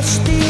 trusty